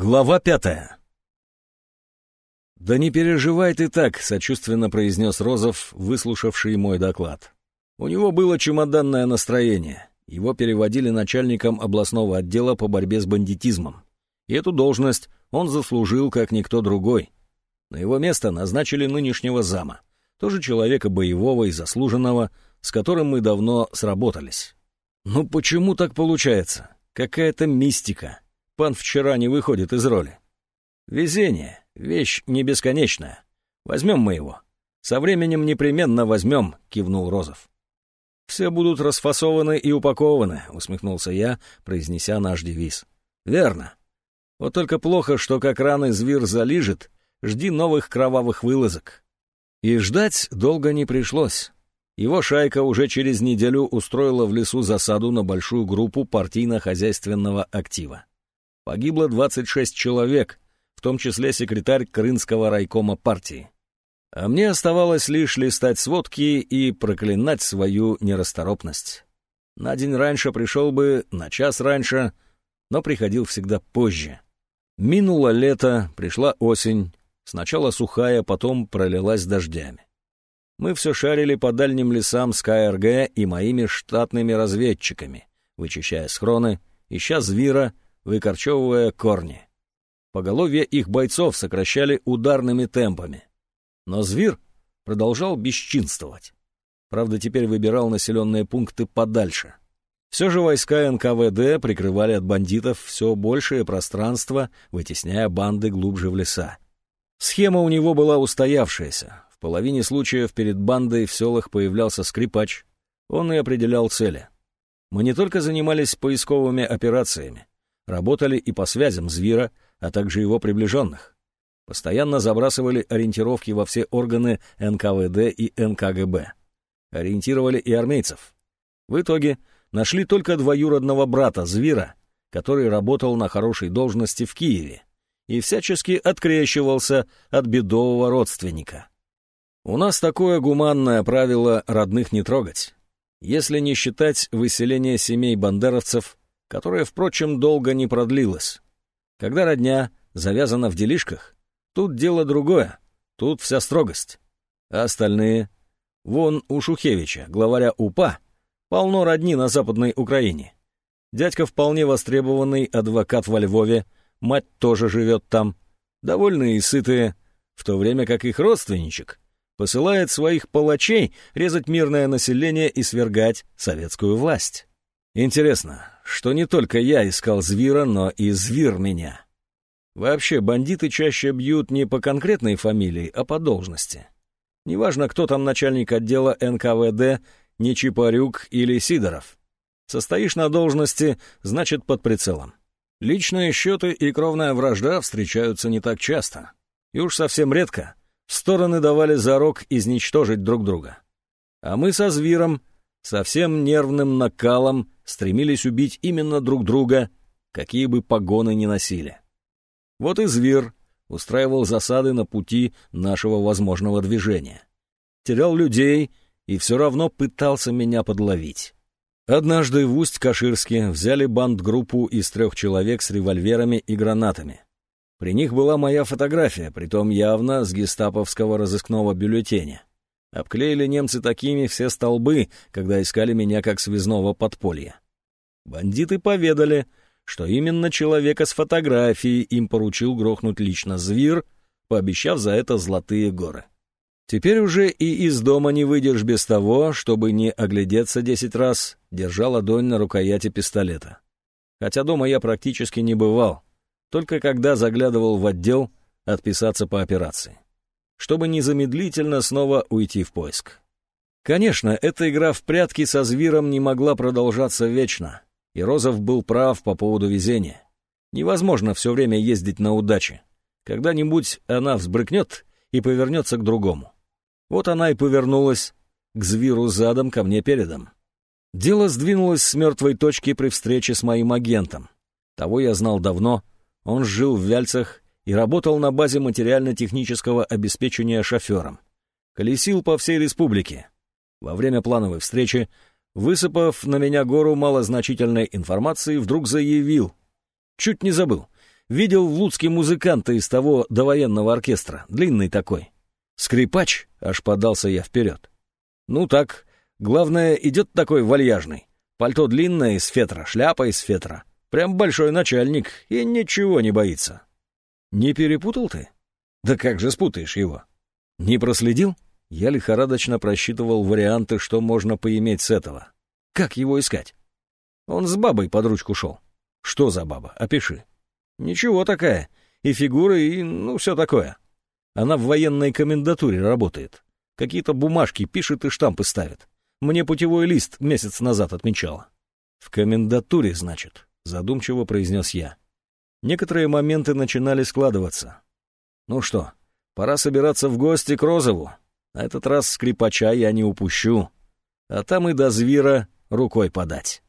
Глава пятая. «Да не переживай ты так», — сочувственно произнес Розов, выслушавший мой доклад. У него было чемоданное настроение. Его переводили начальником областного отдела по борьбе с бандитизмом. И эту должность он заслужил, как никто другой. На его место назначили нынешнего зама, тоже человека боевого и заслуженного, с которым мы давно сработались. Ну почему так получается? Какая-то мистика. Пан вчера не выходит из роли. Везение — вещь не бесконечная. Возьмем мы его. Со временем непременно возьмем, кивнул Розов. Все будут расфасованы и упакованы, усмехнулся я, произнеся наш девиз. Верно. Вот только плохо, что как раны зверь залижет, жди новых кровавых вылазок. И ждать долго не пришлось. Его шайка уже через неделю устроила в лесу засаду на большую группу партийно-хозяйственного актива. Погибло 26 человек, в том числе секретарь Крынского райкома партии. А мне оставалось лишь листать сводки и проклинать свою нерасторопность. На день раньше пришел бы, на час раньше, но приходил всегда позже. Минуло лето, пришла осень, сначала сухая, потом пролилась дождями. Мы все шарили по дальним лесам с КРГ и моими штатными разведчиками, вычищая схроны, ища звера выкорчевывая корни. Поголовье их бойцов сокращали ударными темпами. Но зверь продолжал бесчинствовать. Правда, теперь выбирал населенные пункты подальше. Все же войска НКВД прикрывали от бандитов все большее пространство, вытесняя банды глубже в леса. Схема у него была устоявшаяся. В половине случаев перед бандой в селах появлялся скрипач. Он и определял цели. Мы не только занимались поисковыми операциями, Работали и по связям Звира, а также его приближенных. Постоянно забрасывали ориентировки во все органы НКВД и НКГБ. Ориентировали и армейцев. В итоге нашли только двоюродного брата Звира, который работал на хорошей должности в Киеве и всячески открещивался от бедового родственника. У нас такое гуманное правило родных не трогать. Если не считать выселение семей бандеровцев которое, впрочем, долго не продлилось. Когда родня завязана в делишках, тут дело другое, тут вся строгость. А остальные? Вон у Шухевича, главаря УПА, полно родни на Западной Украине. Дядька вполне востребованный адвокат во Львове, мать тоже живет там. Довольные и сытые, в то время как их родственничек посылает своих палачей резать мирное население и свергать советскую власть. Интересно, что не только я искал звера, но и зверь меня. Вообще, бандиты чаще бьют не по конкретной фамилии, а по должности. Неважно, кто там начальник отдела НКВД, не Чапарюк или Сидоров. Состоишь на должности, значит, под прицелом. Личные счеты и кровная вражда встречаются не так часто. И уж совсем редко стороны давали зарок изничтожить друг друга. А мы со Звиром, совсем нервным накалом, стремились убить именно друг друга, какие бы погоны ни носили. Вот и зверь устраивал засады на пути нашего возможного движения. Терял людей и все равно пытался меня подловить. Однажды в Усть-Каширске взяли бандгруппу из трех человек с револьверами и гранатами. При них была моя фотография, притом явно с гестаповского разыскного бюллетеня. Обклеили немцы такими все столбы, когда искали меня как связного подполья. Бандиты поведали, что именно человека с фотографией им поручил грохнуть лично Звир, пообещав за это золотые горы. Теперь уже и из дома не выйдешь без того, чтобы не оглядеться десять раз, держа ладонь на рукояти пистолета. Хотя дома я практически не бывал, только когда заглядывал в отдел отписаться по операции чтобы незамедлительно снова уйти в поиск. Конечно, эта игра в прятки со звером не могла продолжаться вечно, и Розов был прав по поводу везения. Невозможно все время ездить на удаче. Когда-нибудь она взбрыкнет и повернется к другому. Вот она и повернулась к зверу задом ко мне передом. Дело сдвинулось с мертвой точки при встрече с моим агентом. Того я знал давно, он жил в Вяльцах и работал на базе материально-технического обеспечения шофером. Колесил по всей республике. Во время плановой встречи, высыпав на меня гору малозначительной информации, вдруг заявил. Чуть не забыл. Видел в Луцке музыканта из того довоенного оркестра, длинный такой. Скрипач, аж подался я вперед. Ну так, главное, идет такой вальяжный. Пальто длинное из фетра, шляпа из фетра. Прям большой начальник и ничего не боится. Не перепутал ты? Да как же спутаешь его? Не проследил? Я лихорадочно просчитывал варианты, что можно поиметь с этого. Как его искать? Он с бабой под ручку шел. Что за баба? Опиши. Ничего такая. И фигуры, и ну все такое. Она в военной комендатуре работает. Какие-то бумажки пишет и штампы ставит. Мне путевой лист месяц назад отмечала. В комендатуре, значит, задумчиво произнес я. Некоторые моменты начинали складываться. Ну что, пора собираться в гости к Розову. На этот раз скрипача я не упущу. А там и до звера рукой подать.